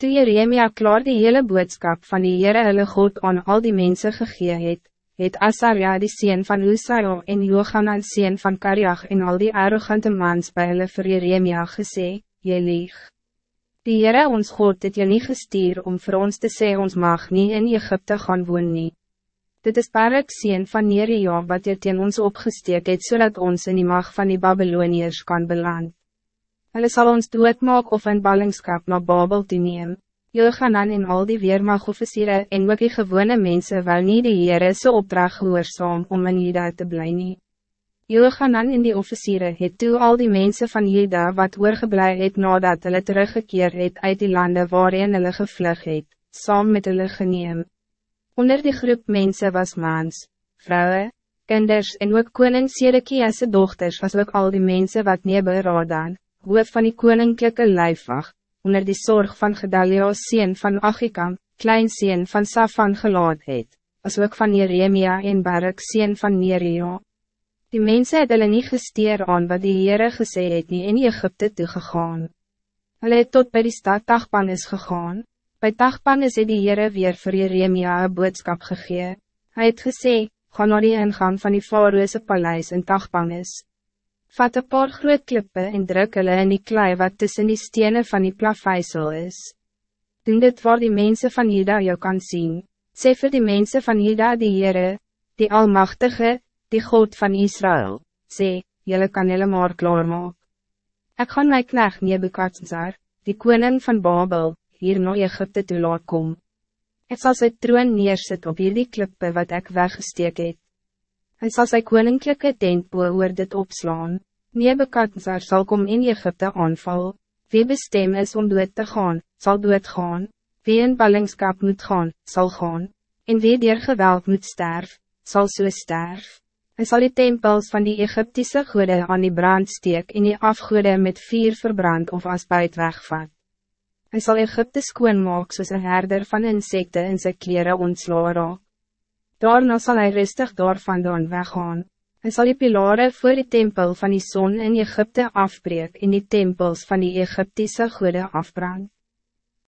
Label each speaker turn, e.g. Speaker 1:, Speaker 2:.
Speaker 1: Toe Jeremia klaar die hele boodskap van die Heere hulle God aan al die mensen gegee het, het Asaria die sien van Usaio en Johanan sien van Kariach en al die arrogante mans bij hulle vir Jeremia gesê, Jy lieg. Die Heere ons God het jy nie gestuur om voor ons te sê ons mag niet in Egypte gaan woon nie. Dit is Barak sien van Neria wat jy teen ons opgesteek het, zodat ons in die mag van die Babyloniërs kan beland. Hulle sal ons doodmaak of in ballingskap naar Babel te neem. Johanan en al die weermagofficieren en ook die gewone mensen wel niet de Heere so opdracht gehoorzaam om in Juda te bly nie. Johanan en die officieren het toe al die mensen van Juda wat oorgeblij het nadat hulle teruggekeerd het uit die landen waarin hulle gevlug het, saam met hulle geneem. Onder die groep mensen was mans, vrouwen, kinders en ook koning Sedekia's dochters was ook al die mensen wat Neberadan, hoof van die koninklijke lijfwacht, onder die zorg van Gedalia's sien van Achikam, klein sien van Safan gelaat het, as ook van Jeremia en Barak sien van Neria. Die mensen het hulle nie gesteer aan wat die Heere gesê het nie in Egypte toegegaan. Hulle het tot bij die stad Tagpanis gegaan, by Tagpanis het die Heere weer vir Jeremia een boodskap gegee. Hij het gesê, ga naar die ingang van die Faroese paleis in Tagpanis. Vat een paar groot klippe en druk hulle in die klei wat tussen die stenen van die plaveisel is. Doen dit waar die mensen van Juda jou kan zien. Sê vir die mensen van Juda die Heere, die Almachtige, die God van Israël. Sê, jylle kan hulle maar klaarmaak. Ek gaan my knecht Nebukadzar, die koning van Babel, hier na Egypte toe laat kom. Ek sal sy troon neersit op hierdie klippe wat ik weggesteek het. Hij zal zijn koninklijke tentboe oor dit opslaan. Nebekadzar zal kom in Egypte aanval. Wie bestem is om dood te gaan, zal dood gaan. Wie in ballingskap moet gaan, zal gaan. En wie dier geweld moet sterf, zal so sterf. Hij zal die tempels van die Egyptische goede aan die brand steek en die afgoede met vier verbrand of as buit wegvat. Hij zal Egypte skoon maak soos een herder van insecten in zijn kleren ontslaan raak. Daarna zal hij rustig daar vandaan weggaan. Hij zal die pilaren voor de tempel van die zon in Egypte afbreken in die tempels van die Egyptische goede afbrand.